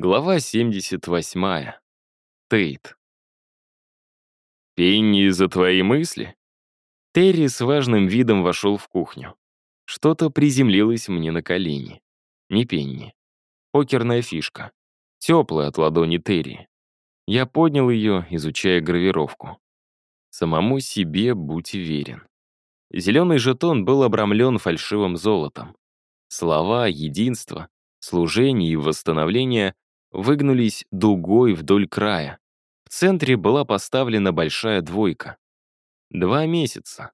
Глава 78. Тейт. «Пенни из-за твоей мысли?» Терри с важным видом вошел в кухню. Что-то приземлилось мне на колени. Не Пенни. Покерная фишка. Теплая от ладони Терри. Я поднял ее, изучая гравировку. Самому себе будь верен. Зеленый жетон был обрамлен фальшивым золотом. Слова, единство, служение и восстановление выгнулись дугой вдоль края. В центре была поставлена большая двойка. Два месяца.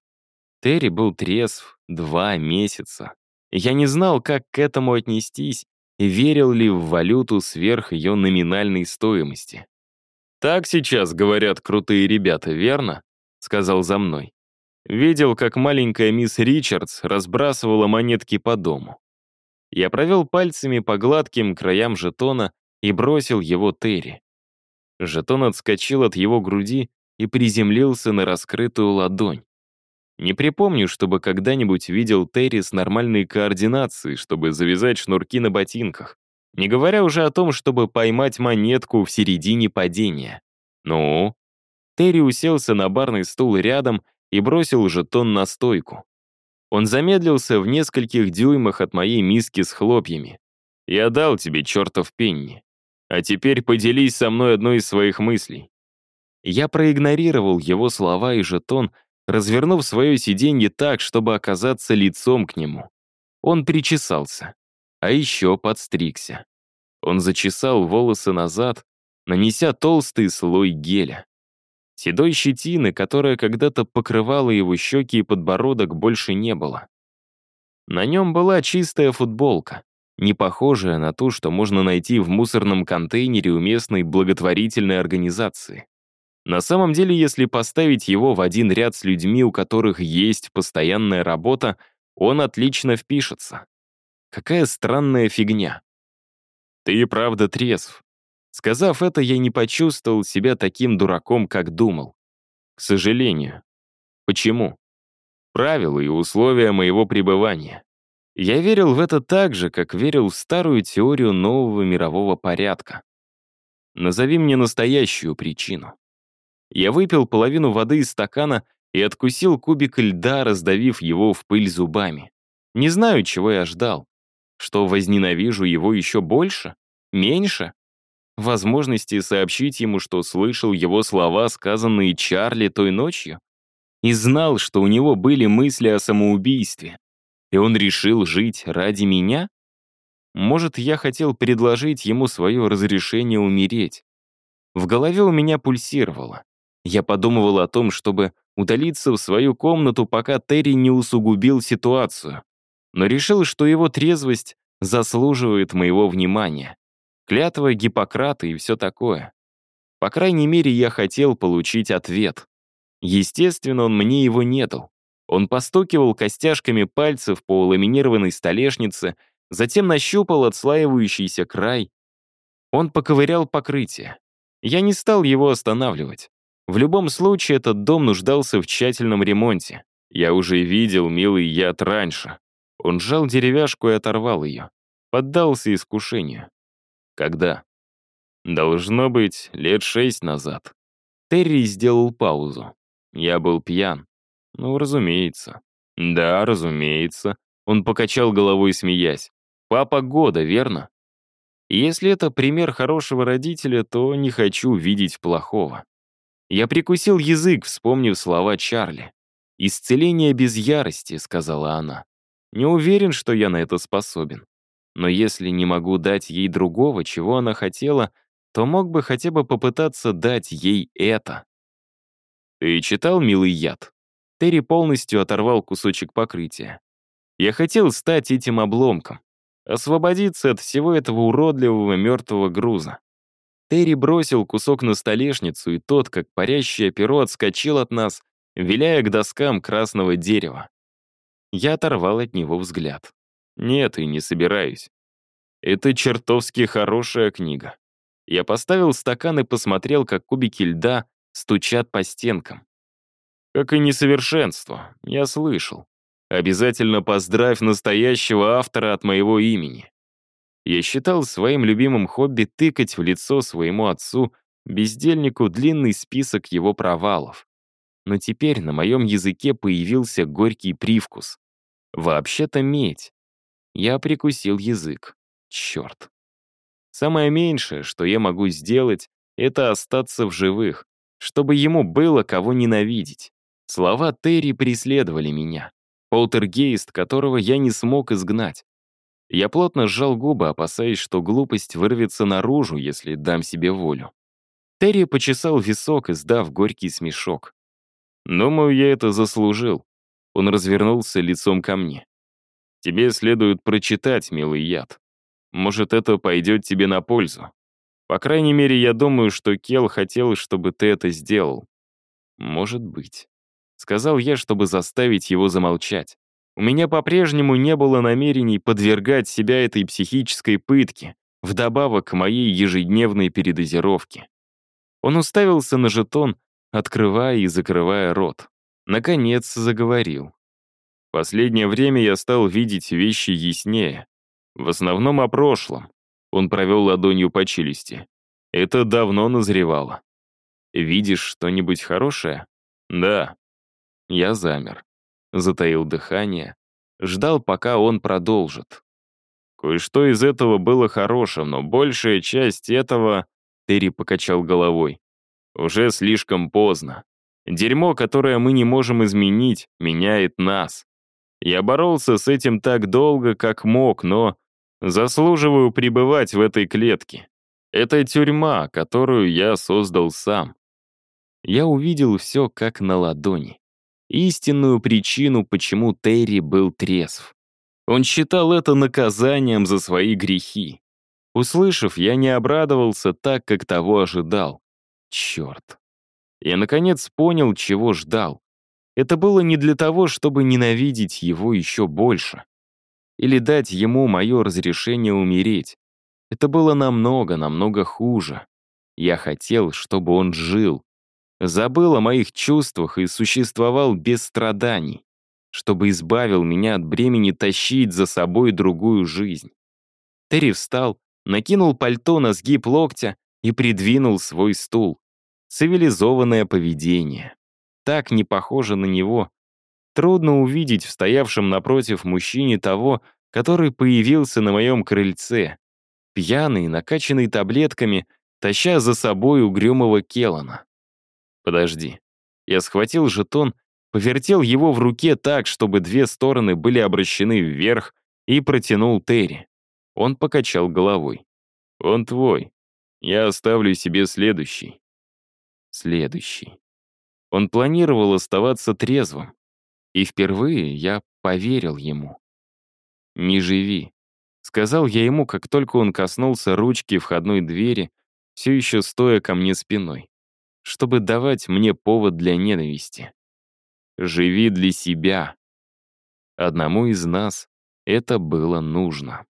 Терри был трезв два месяца. Я не знал, как к этому отнестись и верил ли в валюту сверх ее номинальной стоимости. «Так сейчас говорят крутые ребята, верно?» — сказал за мной. Видел, как маленькая мисс Ричардс разбрасывала монетки по дому. Я провел пальцами по гладким краям жетона и бросил его Терри. Жетон отскочил от его груди и приземлился на раскрытую ладонь. Не припомню, чтобы когда-нибудь видел Терри с нормальной координацией, чтобы завязать шнурки на ботинках, не говоря уже о том, чтобы поймать монетку в середине падения. Ну? Терри уселся на барный стул рядом и бросил жетон на стойку. Он замедлился в нескольких дюймах от моей миски с хлопьями. «Я дал тебе чертов пенни. А теперь поделись со мной одной из своих мыслей. Я проигнорировал его слова и жетон, развернув свое сиденье так, чтобы оказаться лицом к нему. Он причесался, а еще подстригся. Он зачесал волосы назад, нанеся толстый слой геля. Седой щетины, которая когда-то покрывала его щеки и подбородок, больше не было. На нем была чистая футболка, не похожая на ту, что можно найти в мусорном контейнере у местной благотворительной организации. На самом деле, если поставить его в один ряд с людьми, у которых есть постоянная работа, он отлично впишется. Какая странная фигня. Ты правда трезв. Сказав это, я не почувствовал себя таким дураком, как думал. К сожалению. Почему? Правила и условия моего пребывания. Я верил в это так же, как верил в старую теорию нового мирового порядка. Назови мне настоящую причину. Я выпил половину воды из стакана и откусил кубик льда, раздавив его в пыль зубами. Не знаю, чего я ждал. Что возненавижу его еще больше? Меньше? Возможности сообщить ему, что слышал его слова, сказанные Чарли той ночью? И знал, что у него были мысли о самоубийстве. И он решил жить ради меня? Может, я хотел предложить ему свое разрешение умереть. В голове у меня пульсировало. Я подумывал о том, чтобы удалиться в свою комнату, пока Терри не усугубил ситуацию. Но решил, что его трезвость заслуживает моего внимания. Клятва Гиппократа и все такое. По крайней мере, я хотел получить ответ. Естественно, он мне его не дал. Он постукивал костяшками пальцев по ламинированной столешнице, затем нащупал отслаивающийся край. Он поковырял покрытие. Я не стал его останавливать. В любом случае, этот дом нуждался в тщательном ремонте. Я уже видел милый яд раньше. Он сжал деревяшку и оторвал ее. Поддался искушению. Когда? Должно быть, лет шесть назад. Терри сделал паузу. Я был пьян. Ну, разумеется. Да, разумеется. Он покачал головой, смеясь. Папа года, верно? Если это пример хорошего родителя, то не хочу видеть плохого. Я прикусил язык, вспомнив слова Чарли. «Исцеление без ярости», — сказала она. «Не уверен, что я на это способен. Но если не могу дать ей другого, чего она хотела, то мог бы хотя бы попытаться дать ей это». «Ты читал «Милый яд»?» Терри полностью оторвал кусочек покрытия. Я хотел стать этим обломком, освободиться от всего этого уродливого мертвого груза. Терри бросил кусок на столешницу, и тот, как парящее перо, отскочил от нас, виляя к доскам красного дерева. Я оторвал от него взгляд. Нет, и не собираюсь. Это чертовски хорошая книга. Я поставил стакан и посмотрел, как кубики льда стучат по стенкам. Как и несовершенство, я слышал. Обязательно поздравь настоящего автора от моего имени. Я считал своим любимым хобби тыкать в лицо своему отцу, бездельнику, длинный список его провалов. Но теперь на моем языке появился горький привкус. Вообще-то медь. Я прикусил язык. Черт. Самое меньшее, что я могу сделать, это остаться в живых, чтобы ему было кого ненавидеть. Слова Терри преследовали меня. Полтергейст, которого я не смог изгнать. Я плотно сжал губы, опасаясь, что глупость вырвется наружу, если дам себе волю. Терри почесал висок, издав горький смешок. «Думаю, я это заслужил». Он развернулся лицом ко мне. «Тебе следует прочитать, милый яд. Может, это пойдет тебе на пользу. По крайней мере, я думаю, что Кел хотел, чтобы ты это сделал. Может быть. Сказал я, чтобы заставить его замолчать. У меня по-прежнему не было намерений подвергать себя этой психической пытке, вдобавок к моей ежедневной передозировке. Он уставился на жетон, открывая и закрывая рот. Наконец заговорил. Последнее время я стал видеть вещи яснее. В основном о прошлом. Он провел ладонью по челюсти. Это давно назревало. Видишь что-нибудь хорошее? Да. Я замер. Затаил дыхание. Ждал, пока он продолжит. Кое-что из этого было хорошим, но большая часть этого... Терри покачал головой. Уже слишком поздно. Дерьмо, которое мы не можем изменить, меняет нас. Я боролся с этим так долго, как мог, но заслуживаю пребывать в этой клетке. Это тюрьма, которую я создал сам. Я увидел все как на ладони. Истинную причину, почему Терри был трезв. Он считал это наказанием за свои грехи. Услышав, я не обрадовался так, как того ожидал. Черт. Я, наконец, понял, чего ждал. Это было не для того, чтобы ненавидеть его еще больше или дать ему мое разрешение умереть. Это было намного, намного хуже. Я хотел, чтобы он жил. Забыл о моих чувствах и существовал без страданий, чтобы избавил меня от бремени тащить за собой другую жизнь. Терри встал, накинул пальто на сгиб локтя и придвинул свой стул. Цивилизованное поведение. Так не похоже на него, Трудно увидеть в стоявшем напротив мужчине того, который появился на моем крыльце, пьяный, накачанный таблетками, таща за собой угрюмого Келана. Подожди. Я схватил жетон, повертел его в руке так, чтобы две стороны были обращены вверх, и протянул Терри. Он покачал головой. «Он твой. Я оставлю себе следующий». Следующий. Он планировал оставаться трезвым, и впервые я поверил ему. «Не живи», — сказал я ему, как только он коснулся ручки входной двери, все еще стоя ко мне спиной, чтобы давать мне повод для ненависти. «Живи для себя». Одному из нас это было нужно.